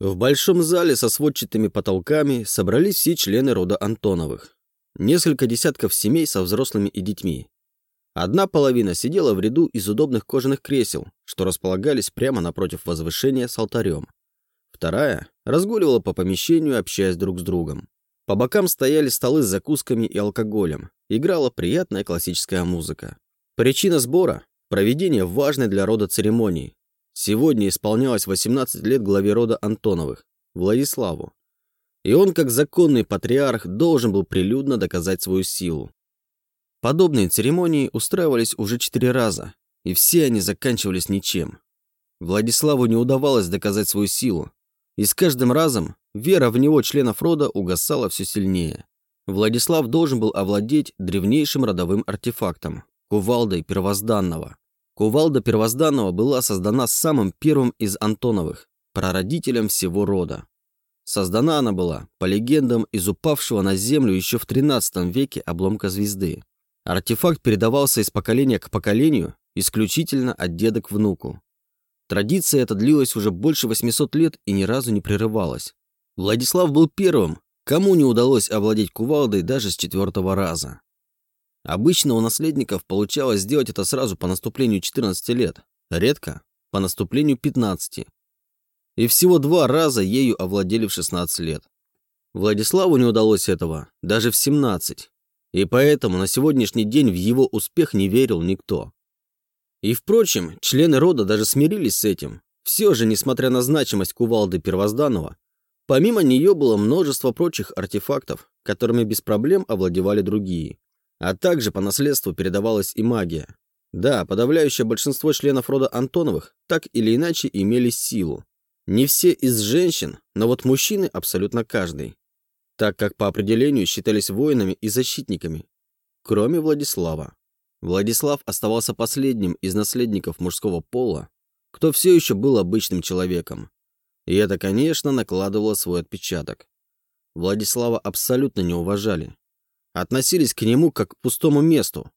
В большом зале со сводчатыми потолками собрались все члены рода Антоновых. Несколько десятков семей со взрослыми и детьми. Одна половина сидела в ряду из удобных кожаных кресел, что располагались прямо напротив возвышения с алтарем. Вторая разгуливала по помещению, общаясь друг с другом. По бокам стояли столы с закусками и алкоголем. Играла приятная классическая музыка. Причина сбора – проведение важной для рода церемонии. Сегодня исполнялось 18 лет главе рода Антоновых, Владиславу. И он, как законный патриарх, должен был прилюдно доказать свою силу. Подобные церемонии устраивались уже четыре раза, и все они заканчивались ничем. Владиславу не удавалось доказать свою силу, и с каждым разом вера в него членов рода угасала все сильнее. Владислав должен был овладеть древнейшим родовым артефактом – кувалдой первозданного. Кувалда первозданного была создана самым первым из Антоновых, прародителем всего рода. Создана она была, по легендам, из упавшего на землю еще в 13 веке обломка звезды. Артефакт передавался из поколения к поколению исключительно от деда к внуку. Традиция эта длилась уже больше 800 лет и ни разу не прерывалась. Владислав был первым, кому не удалось овладеть кувалдой даже с четвертого раза. Обычно у наследников получалось сделать это сразу по наступлению 14 лет, редко – по наступлению 15. И всего два раза ею овладели в 16 лет. Владиславу не удалось этого даже в 17, и поэтому на сегодняшний день в его успех не верил никто. И, впрочем, члены рода даже смирились с этим. Все же, несмотря на значимость кувалды первозданного, помимо нее было множество прочих артефактов, которыми без проблем овладевали другие. А также по наследству передавалась и магия. Да, подавляющее большинство членов рода Антоновых так или иначе имели силу. Не все из женщин, но вот мужчины абсолютно каждый. Так как по определению считались воинами и защитниками. Кроме Владислава. Владислав оставался последним из наследников мужского пола, кто все еще был обычным человеком. И это, конечно, накладывало свой отпечаток. Владислава абсолютно не уважали. Относились к нему как к пустому месту.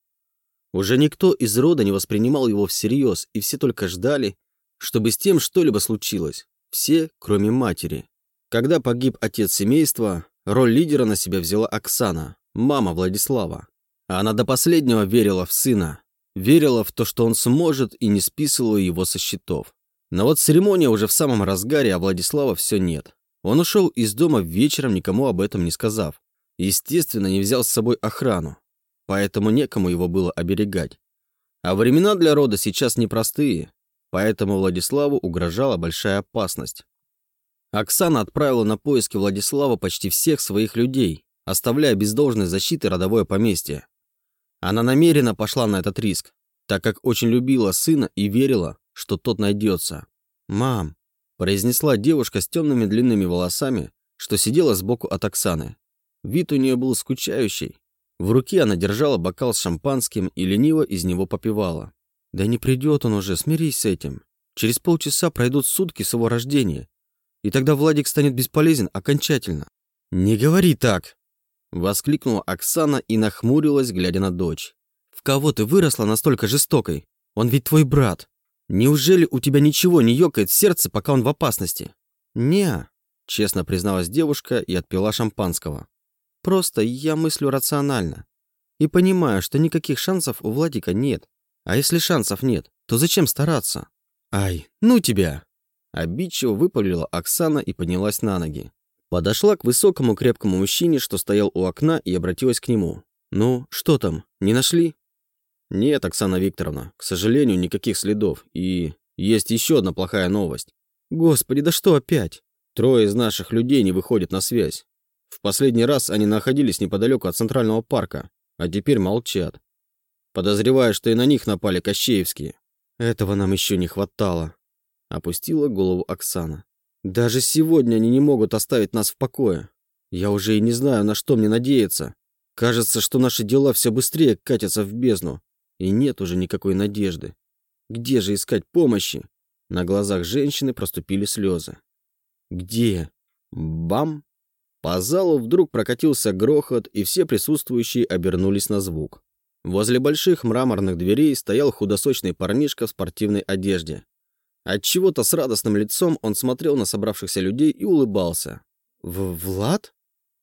Уже никто из рода не воспринимал его всерьез, и все только ждали, чтобы с тем что-либо случилось. Все, кроме матери. Когда погиб отец семейства, роль лидера на себя взяла Оксана, мама Владислава. Она до последнего верила в сына, верила в то, что он сможет, и не списывала его со счетов. Но вот церемония уже в самом разгаре, а Владислава все нет. Он ушел из дома вечером, никому об этом не сказав. Естественно, не взял с собой охрану, поэтому некому его было оберегать. А времена для рода сейчас непростые, поэтому Владиславу угрожала большая опасность. Оксана отправила на поиски Владислава почти всех своих людей, оставляя без должной защиты родовое поместье. Она намеренно пошла на этот риск, так как очень любила сына и верила, что тот найдется. «Мам», – произнесла девушка с темными длинными волосами, что сидела сбоку от Оксаны. Вид у нее был скучающий. В руке она держала бокал с шампанским и лениво из него попивала. «Да не придет он уже, смирись с этим. Через полчаса пройдут сутки с его рождения, и тогда Владик станет бесполезен окончательно». «Не говори так!» Воскликнула Оксана и нахмурилась, глядя на дочь. «В кого ты выросла настолько жестокой? Он ведь твой брат. Неужели у тебя ничего не ёкает сердце, пока он в опасности?» «Не», — честно призналась девушка и отпила шампанского. «Просто я мыслю рационально. И понимаю, что никаких шансов у Владика нет. А если шансов нет, то зачем стараться?» «Ай, ну тебя!» Обидчиво выпалила Оксана и поднялась на ноги. Подошла к высокому крепкому мужчине, что стоял у окна, и обратилась к нему. «Ну, что там, не нашли?» «Нет, Оксана Викторовна, к сожалению, никаких следов. И есть еще одна плохая новость». «Господи, да что опять?» «Трое из наших людей не выходят на связь. В последний раз они находились неподалеку от Центрального парка, а теперь молчат. Подозреваю, что и на них напали Кощеевские». «Этого нам еще не хватало», — опустила голову Оксана. Даже сегодня они не могут оставить нас в покое. Я уже и не знаю, на что мне надеяться. Кажется, что наши дела все быстрее катятся в бездну. И нет уже никакой надежды. Где же искать помощи? На глазах женщины проступили слезы. Где? Бам! По залу вдруг прокатился грохот, и все присутствующие обернулись на звук. Возле больших мраморных дверей стоял худосочный парнишка в спортивной одежде. Отчего-то с радостным лицом он смотрел на собравшихся людей и улыбался. «В Влад?»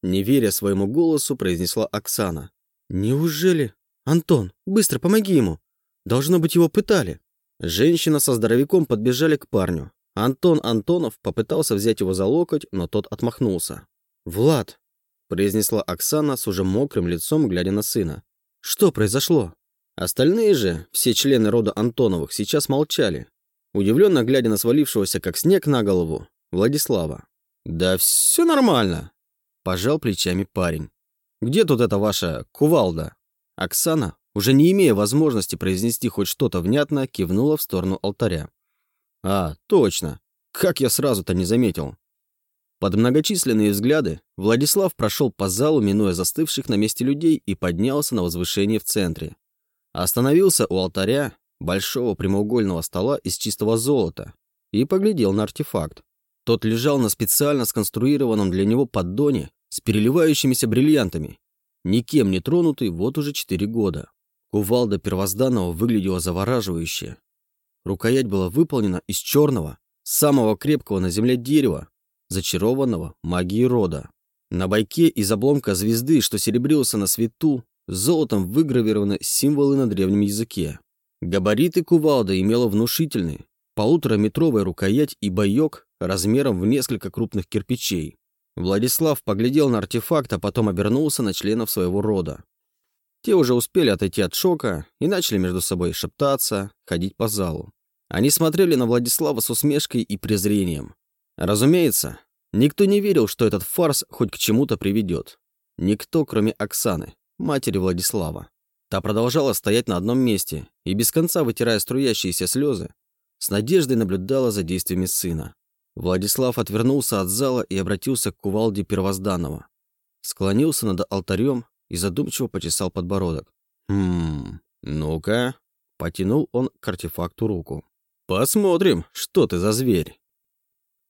Не веря своему голосу, произнесла Оксана. «Неужели? Антон, быстро помоги ему! Должно быть, его пытали!» Женщина со здоровяком подбежали к парню. Антон Антонов попытался взять его за локоть, но тот отмахнулся. «Влад!» – произнесла Оксана с уже мокрым лицом, глядя на сына. «Что произошло?» Остальные же, все члены рода Антоновых, сейчас молчали, удивленно глядя на свалившегося, как снег на голову, Владислава. «Да все нормально», – пожал плечами парень. «Где тут эта ваша кувалда?» Оксана, уже не имея возможности произнести хоть что-то внятно, кивнула в сторону алтаря. «А, точно. Как я сразу-то не заметил». Под многочисленные взгляды Владислав прошел по залу, минуя застывших на месте людей, и поднялся на возвышение в центре. Остановился у алтаря большого прямоугольного стола из чистого золота и поглядел на артефакт. Тот лежал на специально сконструированном для него поддоне с переливающимися бриллиантами, никем не тронутый вот уже четыре года. Кувалда первозданного выглядела завораживающе. Рукоять была выполнена из черного, самого крепкого на земле дерева, зачарованного магией рода. На байке из обломка звезды, что серебрился на свету, золотом выгравированы символы на древнем языке. Габариты кувалда имела внушительные, полутораметровая рукоять и боек размером в несколько крупных кирпичей. Владислав поглядел на артефакт, а потом обернулся на членов своего рода. Те уже успели отойти от шока и начали между собой шептаться, ходить по залу. Они смотрели на Владислава с усмешкой и презрением. Разумеется, никто не верил, что этот фарс хоть к чему-то приведет. Никто, кроме Оксаны, матери Владислава. Та продолжала стоять на одном месте и, без конца вытирая струящиеся слезы, с надеждой наблюдала за действиями сына. Владислав отвернулся от зала и обратился к кувалде Первозданного. Склонился над алтарем и задумчиво почесал подбородок. «Хм, ну-ка». Потянул он к артефакту руку. «Посмотрим, что ты за зверь».